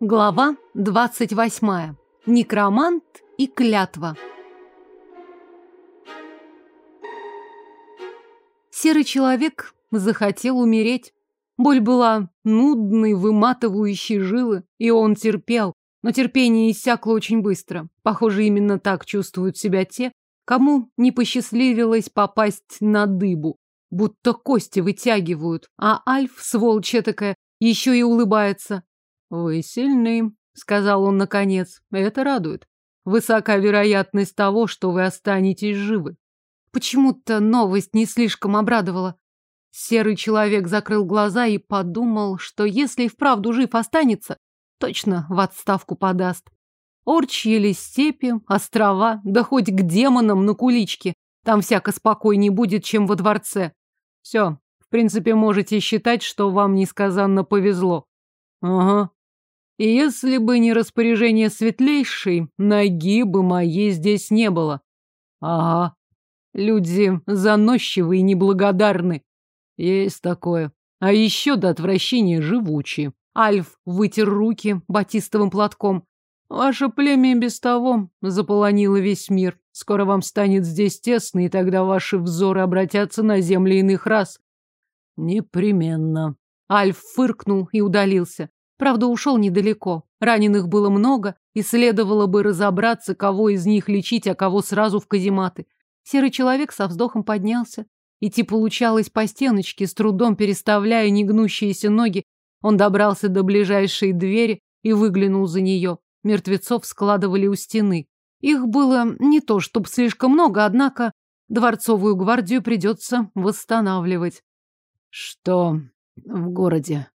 Глава 28. Некромант и клятва. Серый человек захотел умереть. Боль была нудной, выматывающей жилы, и он терпел, но терпение иссякло очень быстро. Похоже, именно так чувствуют себя те, кому не посчастливилось попасть на дыбу, будто кости вытягивают, а Альф, сволочь такая, еще и улыбается. «Вы сильны», — сказал он наконец. «Это радует. Высока вероятность того, что вы останетесь живы». Почему-то новость не слишком обрадовала. Серый человек закрыл глаза и подумал, что если и вправду жив останется, точно в отставку подаст. Орчьи или степи, острова, да хоть к демонам на куличке. Там всяко спокойней будет, чем во дворце. Все, в принципе, можете считать, что вам несказанно повезло. Ага, и если бы не распоряжение светлейшей, ноги бы моей здесь не было. Ага, люди заносчивые и неблагодарны. Есть такое. А еще до отвращения живучие. Альф вытер руки батистовым платком. Ваше племя без того заполонило весь мир. Скоро вам станет здесь тесно, и тогда ваши взоры обратятся на земли иных рас. Непременно. Альф фыркнул и удалился. Правда, ушел недалеко. Раненых было много, и следовало бы разобраться, кого из них лечить, а кого сразу в казематы. Серый человек со вздохом поднялся. Идти получалось по стеночке, с трудом переставляя негнущиеся ноги. Он добрался до ближайшей двери и выглянул за нее. Мертвецов складывали у стены. Их было не то чтобы слишком много, однако дворцовую гвардию придется восстанавливать. Что в городе?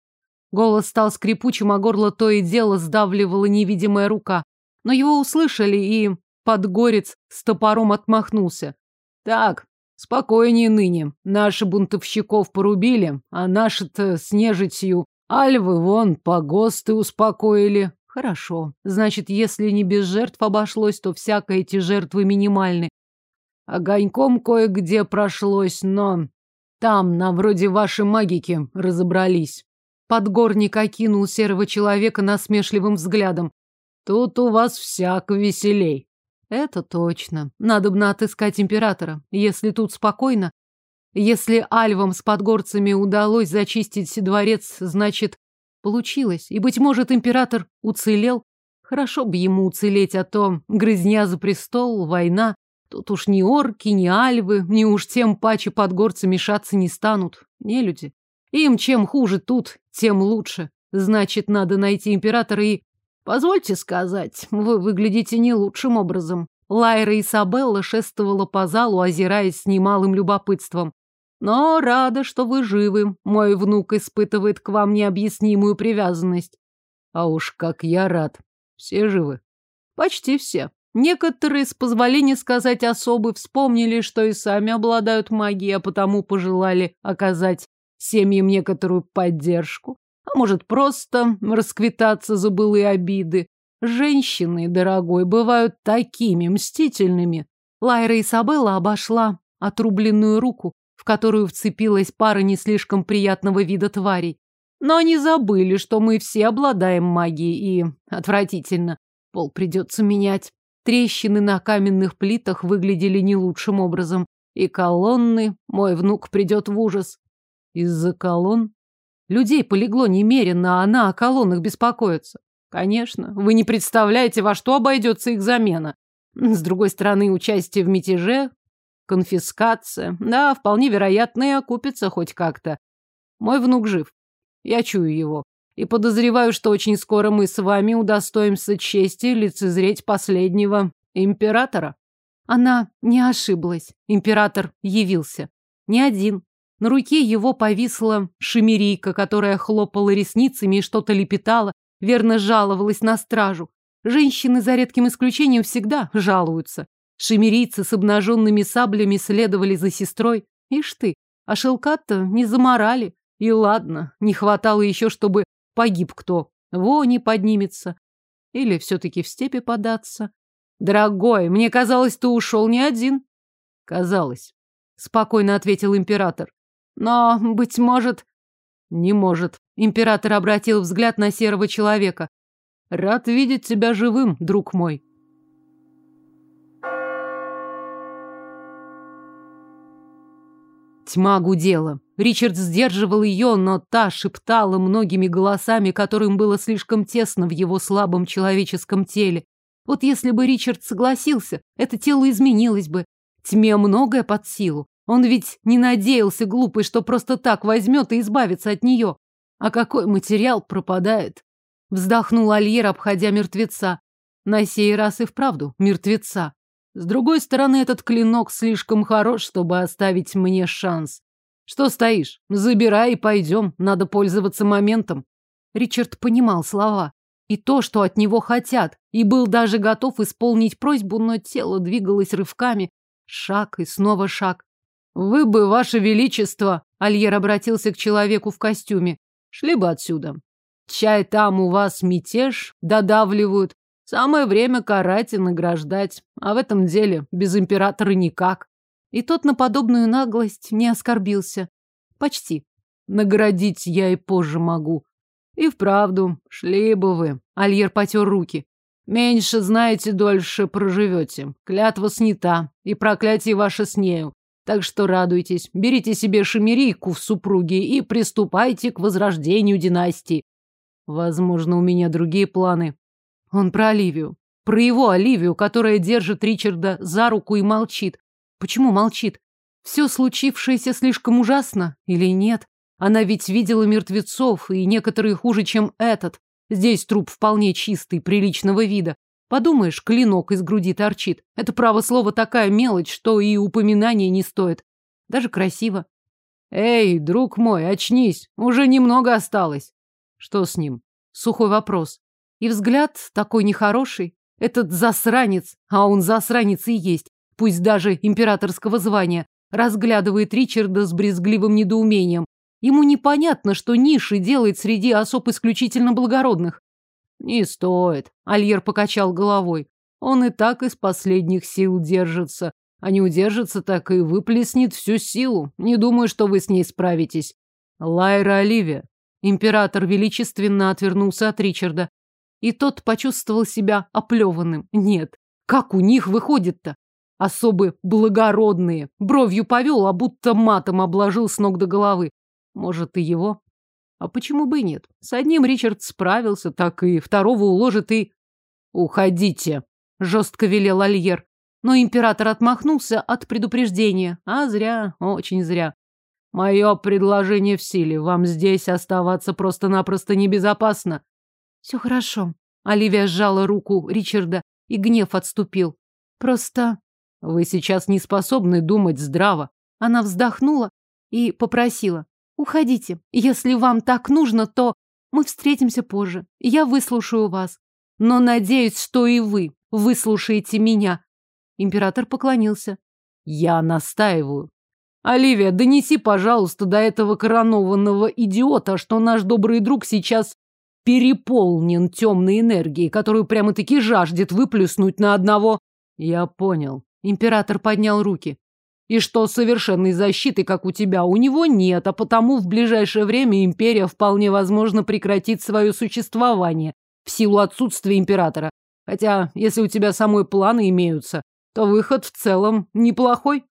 Голос стал скрипучим, а горло то и дело сдавливала невидимая рука. Но его услышали, и подгорец с топором отмахнулся. Так, спокойнее ныне. Наши бунтовщиков порубили, а наши-то с нежитью альвы вон погосты успокоили. Хорошо. Значит, если не без жертв обошлось, то всяко эти жертвы минимальны. Огоньком кое-где прошлось, но там, на вроде вашей магики, разобрались. Подгорник окинул серого человека насмешливым взглядом. Тут у вас всяк веселей. Это точно. Надо бы отыскать императора. Если тут спокойно, если альвам с подгорцами удалось зачистить дворец, значит, получилось. И, быть может, император уцелел. Хорошо бы ему уцелеть, а то грызня за престол, война. Тут уж ни орки, ни альвы, ни уж тем паче подгорцы мешаться не станут. Не люди. Им чем хуже тут, тем лучше. Значит, надо найти императора и... Позвольте сказать, вы выглядите не лучшим образом. Лайра Isabella шествовала по залу, озираясь с немалым любопытством. Но рада, что вы живы. Мой внук испытывает к вам необъяснимую привязанность. А уж как я рад. Все живы? Почти все. Некоторые, с позволения сказать особы, вспомнили, что и сами обладают магией, а потому пожелали оказать семьям некоторую поддержку, а может просто расквитаться за былые обиды. Женщины, дорогой, бывают такими мстительными. Лайра Isabella обошла отрубленную руку, в которую вцепилась пара не слишком приятного вида тварей. Но они забыли, что мы все обладаем магией, и отвратительно. Пол придется менять. Трещины на каменных плитах выглядели не лучшим образом. И колонны, мой внук придет в ужас. Из-за колонн? Людей полегло немерено, а она о колоннах беспокоится. Конечно, вы не представляете, во что обойдется их замена. С другой стороны, участие в мятеже, конфискация, да, вполне вероятно, и окупится хоть как-то. Мой внук жив. Я чую его. И подозреваю, что очень скоро мы с вами удостоимся чести лицезреть последнего императора. Она не ошиблась. Император явился. Не один, на руке его повисла шемерийка, которая хлопала ресницами и что-то лепетала, верно жаловалась на стражу. Женщины, за редким исключением, всегда жалуются. Шемерийцы с обнаженными саблями следовали за сестрой. Ишь ты, а шелкат-то не заморали. И ладно, не хватало еще, чтобы погиб кто. Во не поднимется. Или все-таки в степи податься. Дорогой, мне казалось, ты ушел не один. Казалось, спокойно ответил император. Но, быть может... Не может. Император обратил взгляд на серого человека. Рад видеть тебя живым, друг мой. Тьма гудела. Ричард сдерживал ее, но та шептала многими голосами, которым было слишком тесно в его слабом человеческом теле. Вот если бы Ричард согласился, это тело изменилось бы. Тьме многое под силу. Он ведь не надеялся, глупый, что просто так возьмет и избавится от нее. А какой материал пропадает? Вздохнул Альер, обходя мертвеца. На сей раз и вправду мертвеца. С другой стороны, этот клинок слишком хорош, чтобы оставить мне шанс. Что стоишь? Забирай и пойдем. Надо пользоваться моментом. Ричард понимал слова и то, что от него хотят, и был даже готов исполнить просьбу, но тело двигалось рывками. Шаг и снова шаг. «Вы бы, ваше величество!» Альер обратился к человеку в костюме. «Шли бы отсюда. Чай там у вас мятеж, додавливают. Самое время карать и награждать. А в этом деле без императора никак». И тот на подобную наглость не оскорбился. Почти. Наградить я и позже могу. И вправду, шли бы вы. Альер потер руки. Меньше знаете, дольше проживете. Клятва снята, и проклятие ваше с нею. Так что радуйтесь, берите себе шемерийку в супруги и приступайте к возрождению династии. Возможно, у меня другие планы. Он про Оливию. Про его Оливию, которая держит Ричарда за руку и молчит. Почему молчит? Все случившееся слишком ужасно или нет? Она ведь видела мертвецов, и некоторые хуже, чем этот. Здесь труп вполне чистый, приличного вида. Подумаешь, клинок из груди торчит. Это, право слово, такая мелочь, что и упоминания не стоит. Даже красиво. Эй, друг мой, очнись. Уже немного осталось. Что с ним? Сухой вопрос. И взгляд такой нехороший. Этот засранец, а он засранец и есть пусть даже императорского звания, разглядывает Ричарда с брезгливым недоумением. Ему непонятно, что Ниши делает среди особ исключительно благородных. Не стоит, Альер покачал головой. Он и так из последних сил держится. А не удержится, так и выплеснет всю силу. Не думаю, что вы с ней справитесь. Лайра Оливия. Император величественно отвернулся от Ричарда. И тот почувствовал себя оплеванным. Нет, как у них выходит-то? особы благородные. Бровью повел, а будто матом обложил с ног до головы. Может, и его? А почему бы и нет? С одним Ричард справился, так и второго уложит и... «Уходите!» — жестко велел Альер. Но император отмахнулся от предупреждения. А зря, очень зря. Мое предложение в силе. Вам здесь оставаться просто-напросто небезопасно. Все хорошо. Оливия сжала руку Ричарда, и гнев отступил. Просто вы сейчас не способны думать здраво. Она вздохнула и попросила. Уходите. Если вам так нужно, то мы встретимся позже. Я выслушаю вас. Но надеюсь, что и вы выслушаете меня. Император поклонился. Я настаиваю. Оливия, донеси, пожалуйста, до этого коронованного идиота, что наш добрый друг сейчас переполнен темной энергией, которую прямо-таки жаждет выплюснуть на одного. Я понял. Император поднял руки. И что совершенной защиты, как у тебя, у него нет, а потому в ближайшее время империя вполне возможно прекратит свое существование в силу отсутствия императора. Хотя, если у тебя самой планы имеются, то выход в целом неплохой.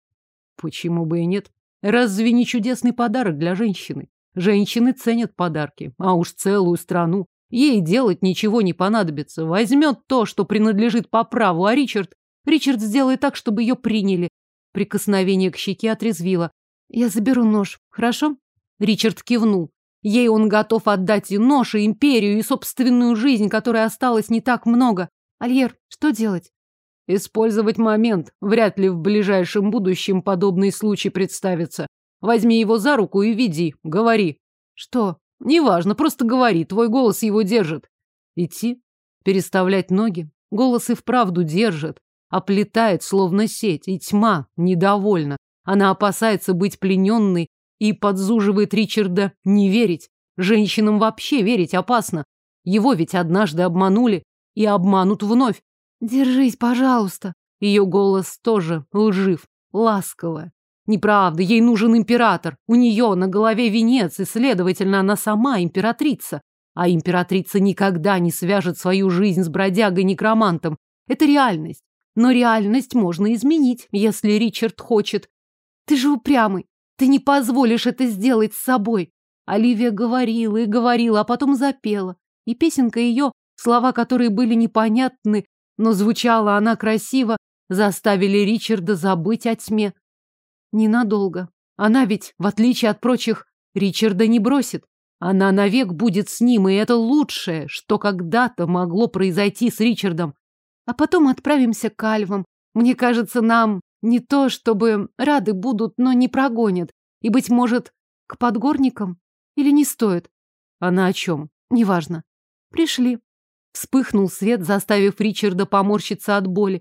Почему бы и нет? Разве не чудесный подарок для женщины? Женщины ценят подарки, а уж целую страну. Ей делать ничего не понадобится. Возьмет то, что принадлежит по праву, а Ричард Ричард сделает так, чтобы ее приняли. Прикосновение к щеке отрезвило. Я заберу нож, хорошо? Ричард кивнул. Ей он готов отдать и нож, и империю, и собственную жизнь, которой осталось не так много. Альер, что делать? Использовать момент. Вряд ли в ближайшем будущем подобный случай представится. Возьми его за руку и веди. Говори. Что? Неважно, просто говори. Твой голос его держит. Идти? Переставлять ноги? Голос и вправду держит оплетает словно сеть, и тьма недовольна. Она опасается быть плененной и подзуживает Ричарда не верить. Женщинам вообще верить опасно. Его ведь однажды обманули и обманут вновь. «Держись, пожалуйста». Ее голос тоже лжив, ласковая. Неправда, ей нужен император. У нее на голове венец, и, следовательно, она сама императрица. А императрица никогда не свяжет свою жизнь с бродягой-некромантом. Это реальность. Но реальность можно изменить, если Ричард хочет. Ты же упрямый. Ты не позволишь это сделать с собой. Оливия говорила и говорила, а потом запела. И песенка ее, слова которые были непонятны, но звучала она красиво, заставили Ричарда забыть о тьме. Ненадолго. Она ведь, в отличие от прочих, Ричарда не бросит. Она навек будет с ним, и это лучшее, что когда-то могло произойти с Ричардом. А потом отправимся к Альвам. Мне кажется, нам не то, чтобы рады будут, но не прогонят. И, быть может, к подгорникам? Или не стоит? Она о чем? Неважно. Пришли. Вспыхнул свет, заставив Ричарда поморщиться от боли.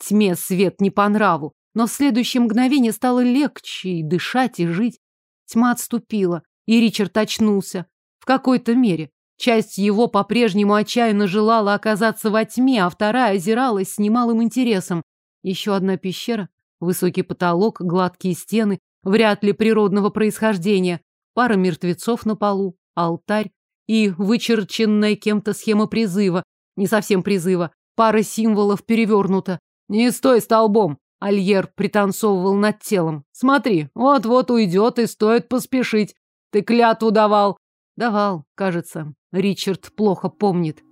Тьме свет не по нраву, но в следующее мгновение стало легче и дышать, и жить. Тьма отступила, и Ричард очнулся. В какой-то мере. Часть его по-прежнему отчаянно желала оказаться во тьме, а вторая озиралась с немалым интересом. Еще одна пещера, высокий потолок, гладкие стены, вряд ли природного происхождения, пара мертвецов на полу, алтарь и вычерченная кем-то схема призыва, не совсем призыва, пара символов перевернута. «Не стой столбом!» Альер пританцовывал над телом. «Смотри, вот-вот уйдет, и стоит поспешить. Ты клятву давал!» «Давал, кажется. Ричард плохо помнит».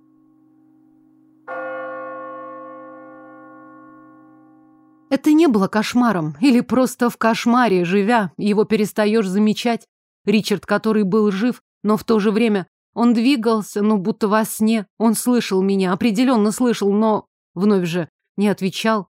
Это не было кошмаром, или просто в кошмаре, живя, его перестаешь замечать. Ричард, который был жив, но в то же время он двигался, но будто во сне. Он слышал меня, определенно слышал, но вновь же не отвечал.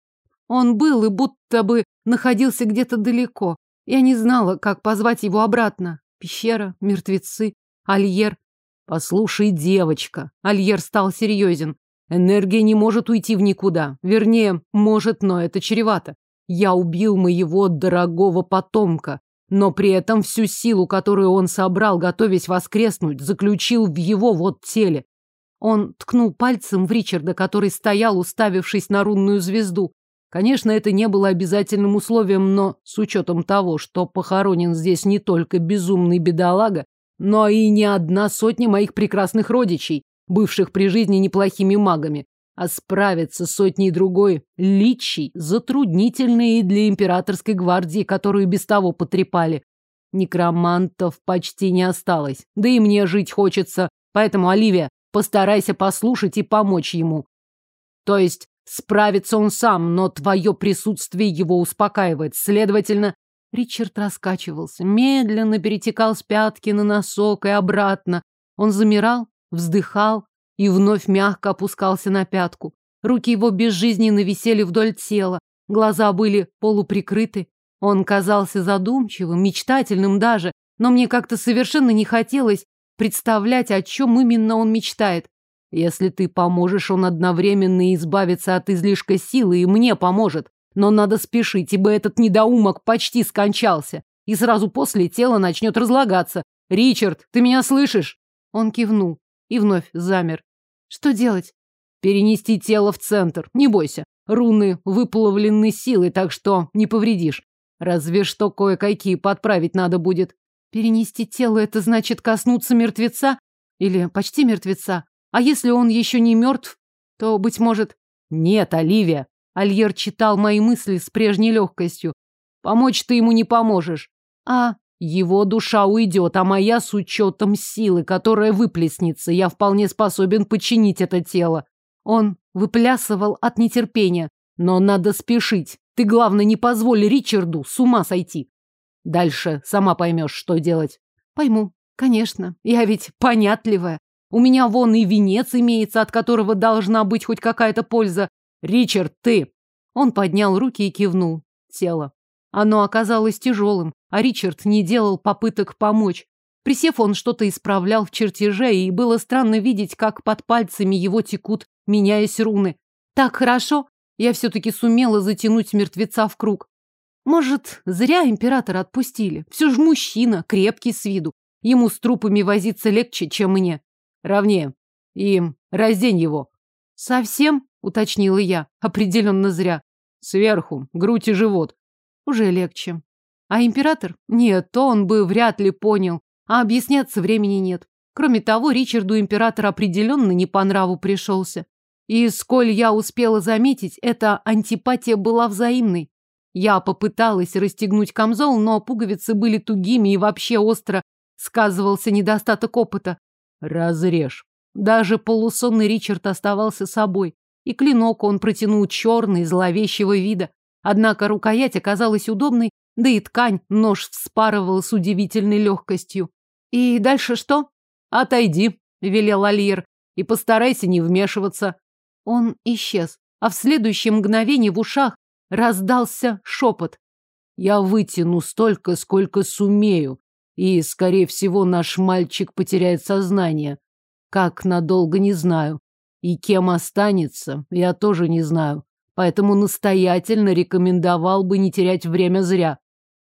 Он был и будто бы находился где-то далеко. Я не знала, как позвать его обратно. Пещера, мертвецы, Альер. Послушай, девочка. Альер стал серьезен. Энергия не может уйти в никуда. Вернее, может, но это чревато. Я убил моего дорогого потомка, но при этом всю силу, которую он собрал, готовясь воскреснуть, заключил в его вот теле. Он ткнул пальцем в Ричарда, который стоял, уставившись на рунную звезду. Конечно, это не было обязательным условием, но с учетом того, что похоронен здесь не только безумный бедолага, но и не одна сотня моих прекрасных родичей, бывших при жизни неплохими магами, а справиться сотней другой личий затруднительно и для императорской гвардии, которую без того потрепали. Некромантов почти не осталось, да и мне жить хочется, поэтому, Оливия, Постарайся послушать и помочь ему. То есть справится он сам, но твое присутствие его успокаивает. Следовательно, Ричард раскачивался, медленно перетекал с пятки на носок и обратно. Он замирал, вздыхал и вновь мягко опускался на пятку. Руки его безжизненно висели вдоль тела, глаза были полуприкрыты. Он казался задумчивым, мечтательным даже, но мне как-то совершенно не хотелось представлять, о чем именно он мечтает. Если ты поможешь, он одновременно избавится от излишка силы и мне поможет. Но надо спешить, ибо этот недоумок почти скончался. И сразу после тело начнет разлагаться. «Ричард, ты меня слышишь?» Он кивнул и вновь замер. «Что делать?» «Перенести тело в центр. Не бойся. Руны выплавлены силой, так что не повредишь. Разве что кое-какие подправить надо будет. Перенести тело — это значит коснуться мертвеца? Или почти мертвеца? А если он еще не мертв, то, быть может... Нет, Оливия. Альер читал мои мысли с прежней легкостью. Помочь ты ему не поможешь. А его душа уйдет, а моя с учетом силы, которая выплеснется, я вполне способен починить это тело. Он выплясывал от нетерпения. Но надо спешить. Ты, главное, не позволь Ричарду с ума сойти. Дальше сама поймешь, что делать. Пойму, конечно. Я ведь понятливая. У меня вон и венец имеется, от которого должна быть хоть какая-то польза. Ричард, ты! Он поднял руки и кивнул. Тело. Оно оказалось тяжелым, а Ричард не делал попыток помочь. Присев, он что-то исправлял в чертеже, и было странно видеть, как под пальцами его текут, меняясь руны. Так хорошо, я все-таки сумела затянуть мертвеца в круг. Может, зря императора отпустили. Все же мужчина, крепкий с виду. Ему с трупами возиться легче, чем мне. Равнее. И раздень его. Совсем? Уточнила я. Определенно зря. Сверху, грудь и живот. Уже легче. А император? Нет, то он бы вряд ли понял. А объясняться времени нет. Кроме того, Ричарду император определенно не по нраву пришелся. И, сколь я успела заметить, эта антипатия была взаимной. Я попыталась расстегнуть камзол, но пуговицы были тугими и вообще остро сказывался недостаток опыта. Разрежь. Даже полусонный Ричард оставался собой. И клинок он протянул черный, зловещего вида. Однако рукоять оказалась удобной, да и ткань нож вспарывал с удивительной легкостью. И дальше что? Отойди, велел Альер, и постарайся не вмешиваться. Он исчез, а в следующее мгновение в ушах раздался шепот. Я вытяну столько, сколько сумею, и, скорее всего, наш мальчик потеряет сознание. Как надолго, не знаю. И кем останется, я тоже не знаю. Поэтому настоятельно рекомендовал бы не терять время зря.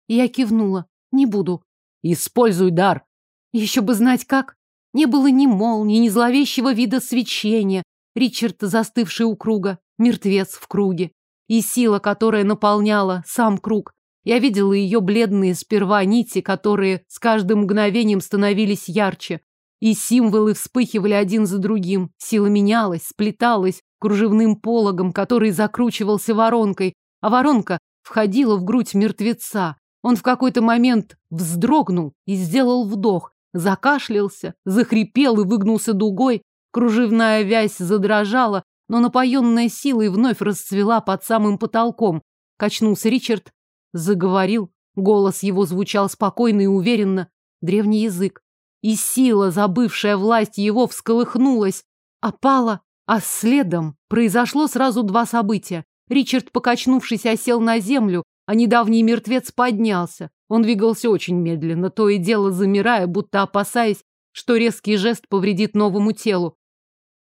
Я кивнула. Не буду. Используй дар. Еще бы знать как. Не было ни молнии, ни зловещего вида свечения. Ричард, застывший у круга, мертвец в круге. И сила, которая наполняла сам круг. Я видела ее бледные сперва нити, которые с каждым мгновением становились ярче. И символы вспыхивали один за другим. Сила менялась, сплеталась кружевным пологом, который закручивался воронкой, а воронка входила в грудь мертвеца. Он в какой-то момент вздрогнул и сделал вдох, закашлялся, захрипел и выгнулся дугой. Кружевная вязь задрожала, но напоенная силой вновь расцвела под самым потолком. Качнулся Ричард, заговорил. Голос его звучал спокойно и уверенно. Древний язык. И сила, забывшая власть его, всколыхнулась, опала, а следом произошло сразу два события. Ричард, покачнувшись, осел на землю, а недавний мертвец поднялся. Он двигался очень медленно, то и дело замирая, будто опасаясь, что резкий жест повредит новому телу.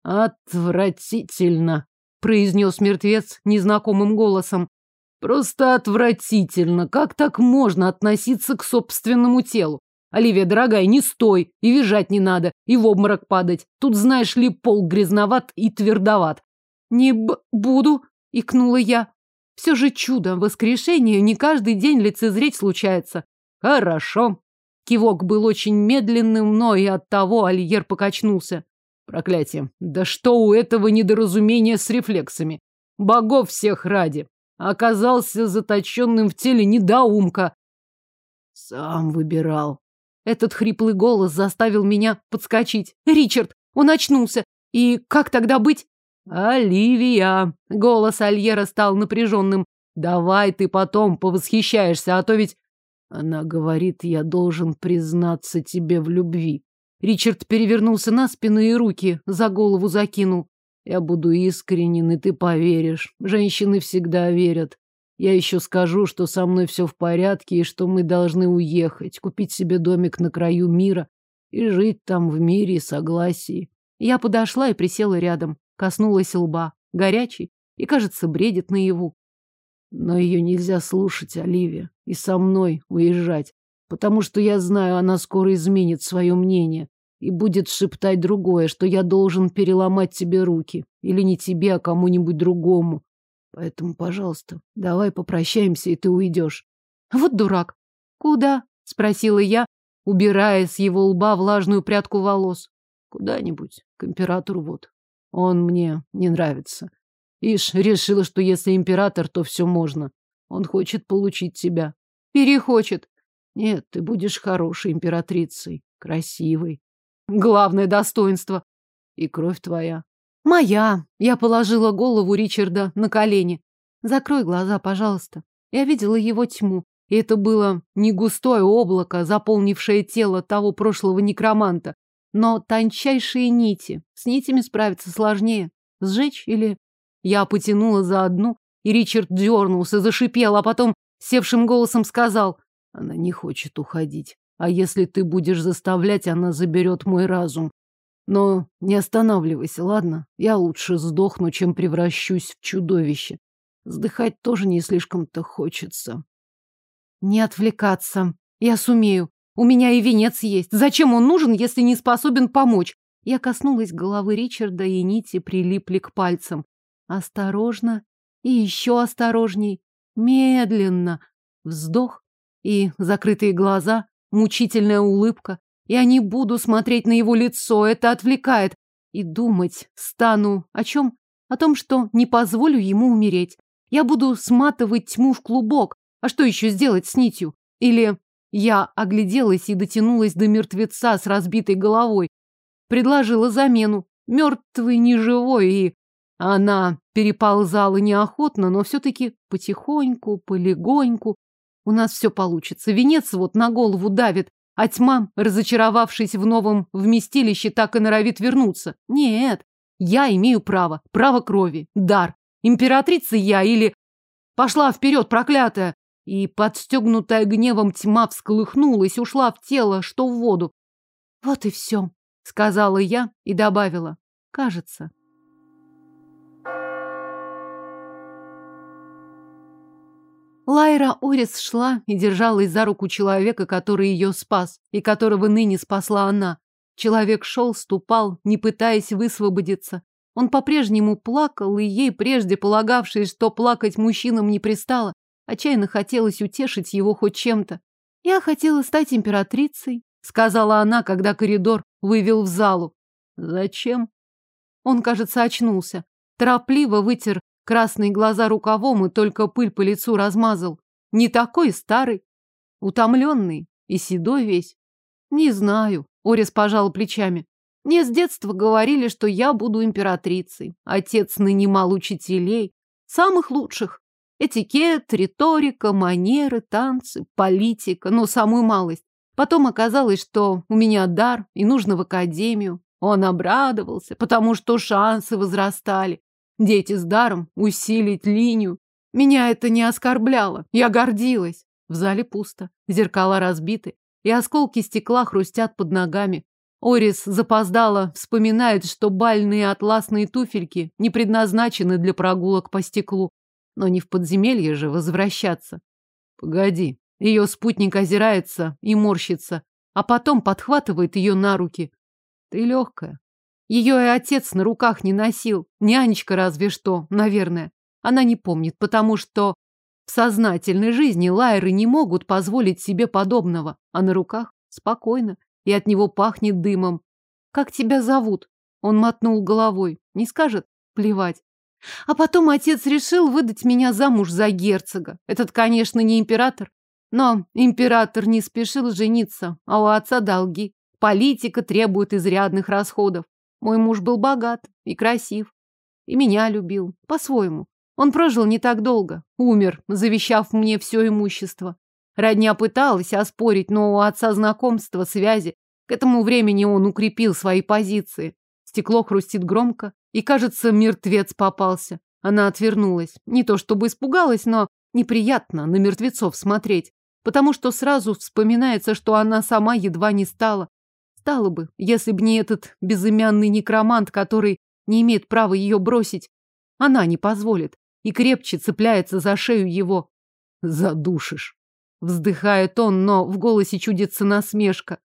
«Отвратительно», — произнес мертвец незнакомым голосом. «Просто отвратительно. Как так можно относиться к собственному телу? Оливия, дорогая, не стой, и визжать не надо, и в обморок падать. Тут, знаешь ли, пол грязноват и твердоват». «Не б буду», — икнула я. Все же чудо, воскрешение не каждый день лицезреть случается. Хорошо. Кивок был очень медленным, но и от того Альер покачнулся. Проклятие. Да что у этого недоразумения с рефлексами? Богов всех ради. Оказался заточенным в теле недоумка. Сам выбирал. Этот хриплый голос заставил меня подскочить. Ричард, он очнулся. И как тогда быть? Оливия! Голос Альера стал напряженным. Давай ты потом повосхищаешься, а то ведь... Она говорит, я должен признаться тебе в любви. Ричард перевернулся на спину и руки за голову закинул. Я буду искренен, и ты поверишь. Женщины всегда верят. Я еще скажу, что со мной все в порядке, и что мы должны уехать, купить себе домик на краю мира и жить там в мире и согласии. Я подошла и присела рядом. Коснулась лба, горячий, и, кажется, бредит наяву. Но ее нельзя слушать, Оливия, и со мной уезжать, потому что я знаю, она скоро изменит свое мнение и будет шептать другое, что я должен переломать тебе руки, или не тебе, а кому-нибудь другому. Поэтому, пожалуйста, давай попрощаемся, и ты уйдешь. Вот дурак. Куда? Спросила я, убирая с его лба влажную прядку волос. Куда-нибудь, к императору вот. Он мне не нравится. Ишь, решила, что если император, то все можно. Он хочет получить тебя. Перехочет. Нет, ты будешь хорошей императрицей, красивой. Главное достоинство. И кровь твоя. Моя. Я положила голову Ричарда на колени. Закрой глаза, пожалуйста. Я видела его тьму. И это было не густое облако, заполнившее тело того прошлого некроманта, но тончайшие нити. С нитями справиться сложнее. Сжечь или... Я потянула за одну, и Ричард дернулся, зашипел, а потом севшим голосом сказал, она не хочет уходить. А если ты будешь заставлять, она заберет мой разум. Но не останавливайся, ладно? Я лучше сдохну, чем превращусь в чудовище. Сдыхать тоже не слишком-то хочется. Не отвлекаться. Я сумею. У меня и венец есть. Зачем он нужен, если не способен помочь? Я коснулась головы Ричарда, и нити прилипли к пальцам. Осторожно и еще осторожней. Медленно. Вздох и закрытые глаза, мучительная улыбка. Я не буду смотреть на его лицо, это отвлекает. И думать стану о чем? О том, что не позволю ему умереть. Я буду сматывать тьму в клубок. А что еще сделать с нитью? Или я огляделась и дотянулась до мертвеца с разбитой головой. Предложила замену. Мертвый не живой, и она переползала неохотно, но все-таки потихоньку, полегоньку. У нас все получится. Венец вот на голову давит, а тьма, разочаровавшись в новом вместилище, так и норовит вернуться. Нет, я имею право, право крови, дар. Императрица я или... Пошла вперед, проклятая! И подстегнутая гневом тьма всколыхнулась, ушла в тело, что в воду. Вот и все, сказала я и добавила. Кажется. Лайра Орис шла и держалась за руку человека, который ее спас, и которого ныне спасла она. Человек шел, ступал, не пытаясь высвободиться. Он по-прежнему плакал, и ей, прежде полагавшей, что плакать мужчинам не пристало, отчаянно хотелось утешить его хоть чем-то. «Я хотела стать императрицей», — сказала она, когда коридор вывел в залу. «Зачем?» Он, кажется, очнулся. Торопливо вытер красные глаза рукавом и только пыль по лицу размазал. Не такой старый, утомленный и седой весь. Не знаю, Орис пожал плечами. Мне с детства говорили, что я буду императрицей. Отец нанимал учителей, самых лучших. Этикет, риторика, манеры, танцы, политика, но самую малость. Потом оказалось, что у меня дар и нужно в академию. Он обрадовался, потому что шансы возрастали. Дети с даром, усилить линию. Меня это не оскорбляло. Я гордилась. В зале пусто. Зеркала разбиты. И осколки стекла хрустят под ногами. Орис запоздала, вспоминает, что бальные атласные туфельки не предназначены для прогулок по стеклу. Но не в подземелье же возвращаться. Погоди. Ее спутник озирается и морщится, а потом подхватывает ее на руки. Ты легкая. Ее и отец на руках не носил. Нянечка разве что, наверное. Она не помнит, потому что в сознательной жизни лайеры не могут позволить себе подобного. А на руках спокойно, и от него пахнет дымом. «Как тебя зовут?» Он мотнул головой. Не скажет? Плевать. А потом отец решил выдать меня замуж за герцога. Этот, конечно, не император. Но император не спешил жениться, а у отца долги. Политика требует изрядных расходов. Мой муж был богат и красив. И меня любил. По-своему. Он прожил не так долго. Умер, завещав мне все имущество. Родня пыталась оспорить, но у отца знакомства, связи. К этому времени он укрепил свои позиции. Стекло хрустит громко, и, кажется, мертвец попался. Она отвернулась. Не то чтобы испугалась, но неприятно на мертвецов смотреть, потому что сразу вспоминается, что она сама едва не стала. Стало бы, если б не этот безымянный некромант, который не имеет права ее бросить. Она не позволит и крепче цепляется за шею его. Задушишь. Вздыхает он, но в голосе чудится насмешка.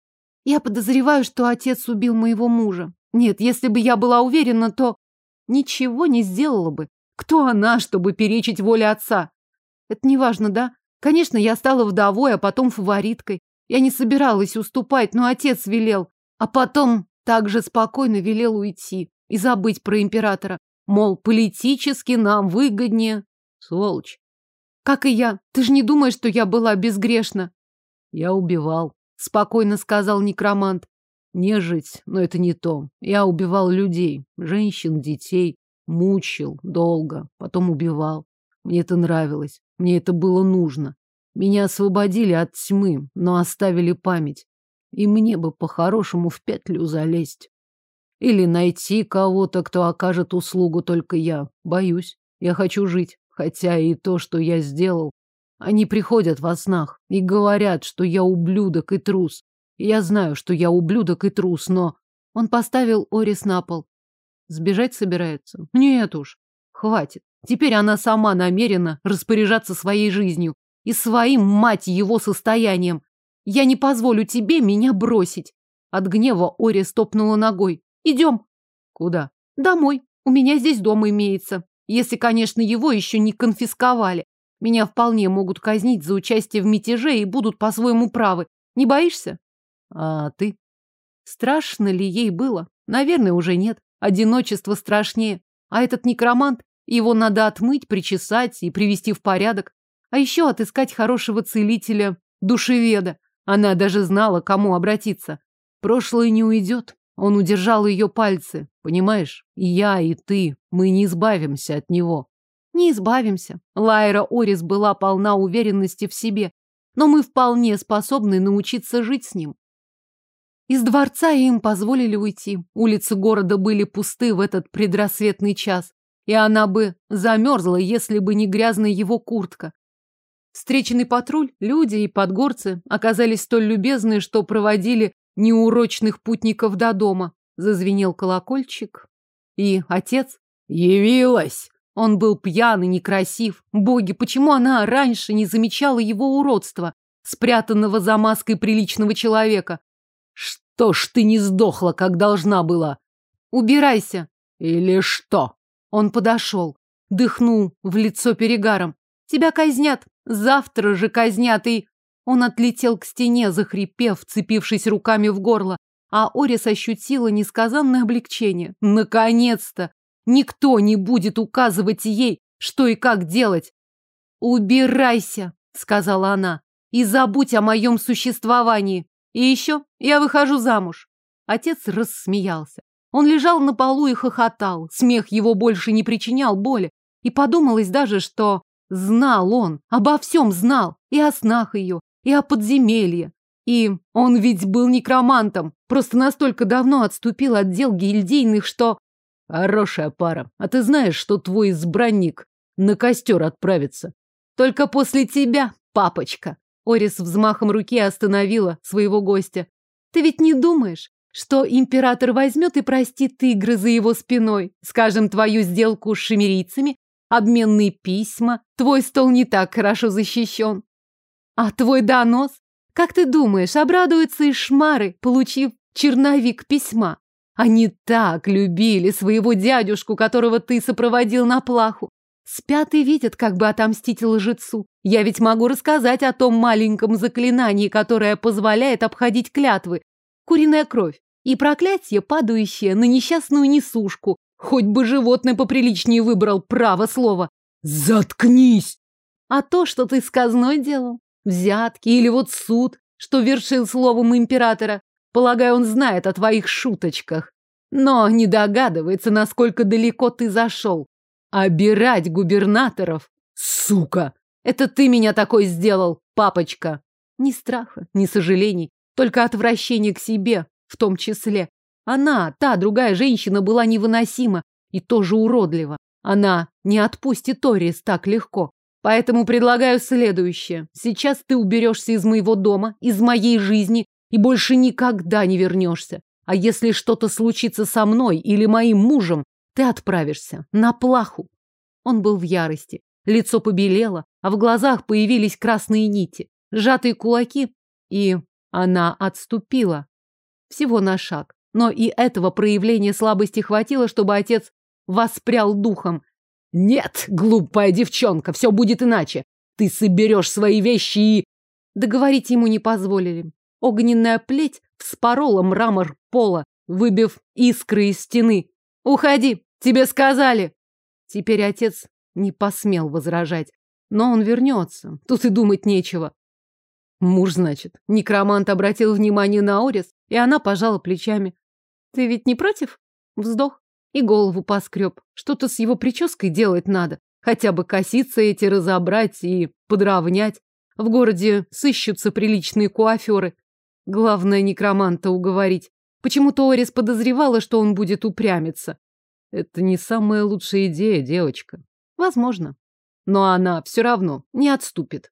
Я подозреваю, что отец убил моего мужа. Нет, если бы я была уверена, то ничего не сделала бы. Кто она, чтобы перечить воле отца? Это не важно, да? Конечно, я стала вдовой, а потом фавориткой. Я не собиралась уступать, но отец велел. А потом также спокойно велел уйти и забыть про императора. Мол, политически нам выгоднее. Сволочь. Как и я. Ты же не думаешь, что я была безгрешна? Я убивал, спокойно сказал некромант. Нежить, но это не то. Я убивал людей, женщин, детей, мучил долго, потом убивал. Мне это нравилось, мне это было нужно. Меня освободили от тьмы, но оставили память. И мне бы по-хорошему в петлю залезть. Или найти кого-то, кто окажет услугу только я. Боюсь. Я хочу жить. Хотя и то, что я сделал. Они приходят во снах и говорят, что я ублюдок и трус. Я знаю, что я ублюдок и трус, но... Он поставил Орис на пол. Сбежать собирается? Нет уж. Хватит. Теперь она сама намерена распоряжаться своей жизнью и своим, мать его, состоянием. Я не позволю тебе меня бросить. От гнева Ори стопнула ногой. Идем. Куда? Домой. У меня здесь дом имеется. Если, конечно, его еще не конфисковали. Меня вполне могут казнить за участие в мятеже и будут по-своему правы. Не боишься? А ты? Страшно ли ей было? Наверное, уже нет. Одиночество страшнее. А этот некромант, его надо отмыть, причесать и привести в порядок. А еще отыскать хорошего целителя, душеведа. Она даже знала, кому обратиться. Прошлое не уйдет. Он удержал ее пальцы. Понимаешь, и я, и ты, мы не избавимся от него. Не избавимся. Лайра Орис была полна уверенности в себе. Но мы вполне способны научиться жить с ним. Из дворца им позволили уйти. Улицы города были пусты в этот предрассветный час. И она бы замерзла, если бы не грязная его куртка. Встреченный патруль, люди и подгорцы оказались столь любезны, что проводили неурочных путников до дома. Зазвенел колокольчик. И отец явилась. Он был пьян и некрасив. Боги, почему она раньше не замечала его уродства, спрятанного за маской приличного человека? Что ж ты не сдохла, как должна была? Убирайся. Или что? Он подошел, дыхнул в лицо перегаром. Тебя казнят. Завтра же казнят и... Он отлетел к стене, захрипев, вцепившись руками в горло, а Орис ощутила несказанное облегчение. Наконец-то! Никто не будет указывать ей, что и как делать. «Убирайся», — сказала она, — «и забудь о моем существовании. И еще я выхожу замуж». Отец рассмеялся. Он лежал на полу и хохотал. Смех его больше не причинял боли. И подумалось даже, что знал он, обо всем знал. И о снах ее, и о подземелье. И он ведь был некромантом, просто настолько давно отступил от дел гильдейных, что... Хорошая пара. А ты знаешь, что твой избранник на костер отправится? Только после тебя, папочка. Орис взмахом руки остановила своего гостя. Ты ведь не думаешь, что император возьмет и простит игры за его спиной? Скажем, твою сделку с шемерийцами, обменные письма, твой стол не так хорошо защищен. А твой донос? Как ты думаешь, обрадуются и шмары, получив черновик письма? Они так любили своего дядюшку, которого ты сопроводил на плаху. Спят и видят, как бы отомстить лжецу. Я ведь могу рассказать о том маленьком заклинании, которое позволяет обходить клятвы. Куриная кровь и проклятие, падающее на несчастную несушку. Хоть бы животное поприличнее выбрал право слова. Заткнись! А то, что ты сказной делал, взятки или вот суд, что вершил словом императора. Полагаю, он знает о твоих шуточках, но не догадывается, насколько далеко ты зашел. Обирать губернаторов? Сука! Это ты меня такой сделал, папочка. Ни страха, ни сожалений, только отвращение к себе в том числе. Она, та другая женщина, была невыносима и тоже уродлива. Она не отпустит Торис так легко. Поэтому предлагаю следующее. Сейчас ты уберешься из моего дома, из моей жизни и больше никогда не вернешься. А если что-то случится со мной или моим мужем, ты отправишься на плаху. Он был в ярости. Лицо побелело, а в глазах появились красные нити, сжатые кулаки, и она отступила. Всего на шаг. Но и этого проявления слабости хватило, чтобы отец воспрял духом. «Нет, глупая девчонка, все будет иначе. Ты соберешь свои вещи и...» Договорить ему не позволили. Огненная плеть вспорола мрамор пола, выбив искры из стены. «Уходи, тебе сказали!» Теперь отец не посмел возражать. Но он вернется, тут и думать нечего. Муж, значит. Некромант обратил внимание на Орис, и она пожала плечами. Ты ведь не против? Вздох и голову поскреб. Что-то с его прической делать надо. Хотя бы косицы эти разобрать и подровнять. В городе сыщутся приличные куаферы. Главное некроманта уговорить. Почему-то Орис подозревала, что он будет упрямиться. Это не самая лучшая идея, девочка. Возможно. Но она все равно не отступит.